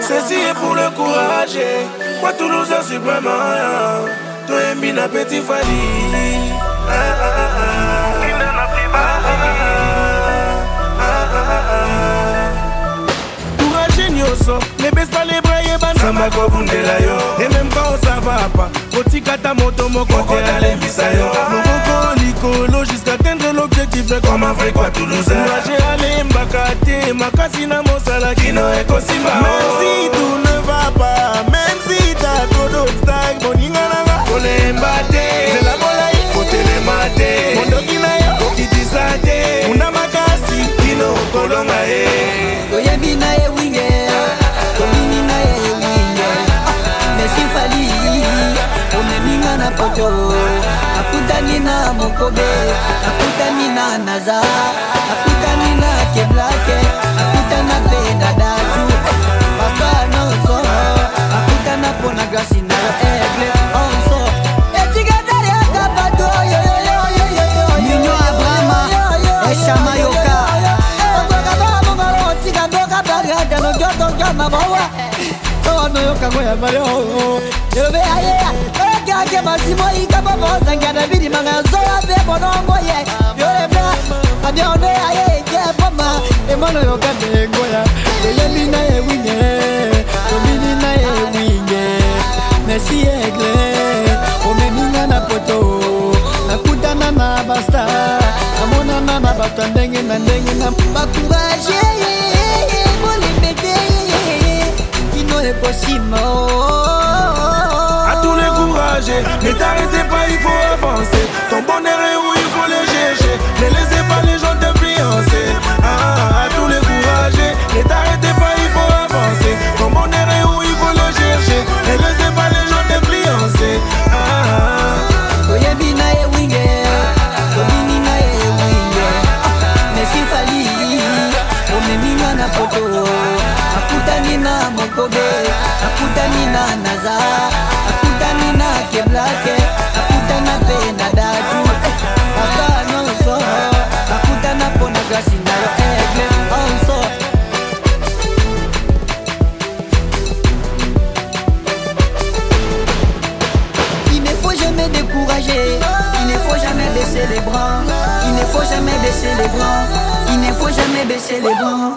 ceci est pour le courage kwa toloza suprema toyembi na peti fali courage nyonso lebesa lebra yebasamba kobundela yo ememka osavapa kotikata moto moko te alembisa yo loboko se koma frikwa tuluzaage alembaka te makasi na mosala kino ekosimba meme si tu ne va pas meme si ta trop d'obstacle moninga nanga kolemba te nzela molai kotelema te mondoki na yo kokitisa te una makasi kino kolonga ye toyebi na ye winge tobini na ye winge mesi fali omeminga na poto akutani na mokobe akutani Gaza Afrika ni lake blake, Afrika napenda so, Pasta na uso, na napona grasi na egle onso Echigadari akapatu, yo yo yo yo yo yo Ninyo Abrahama, Esha Mayoka Kama bawa, kawa no yoka ngoya mayo, yobe aye. ke masimo ikapa bozangi anabilimanga nzoya mpe bonongo ye yolebla adione aye ejepoma emono yokande egoya eyembi na ye winge tobini na ye winge nesi egle omeminga na poto nakutana na basta namonana na bato ya ndenge na ndenge na bakourage bolimbete eh, eh, eh, kino ekosima t'arrêtez pas, il faut avancer. Ton bonheur est où il faut le chercher. Ne laissez pas les gens te ah, ah, ah, à tous les courageux, ne t'arrêtez pas, il faut avancer. Ton bonheur est où il faut le chercher. Ne laissez pas les gens te Ah, Nakutani na mokobe, nakutani na na Il ne faut jamais baisser les bras. Il ne faut jamais baisser les bras. Il ne faut jamais baisser les bras.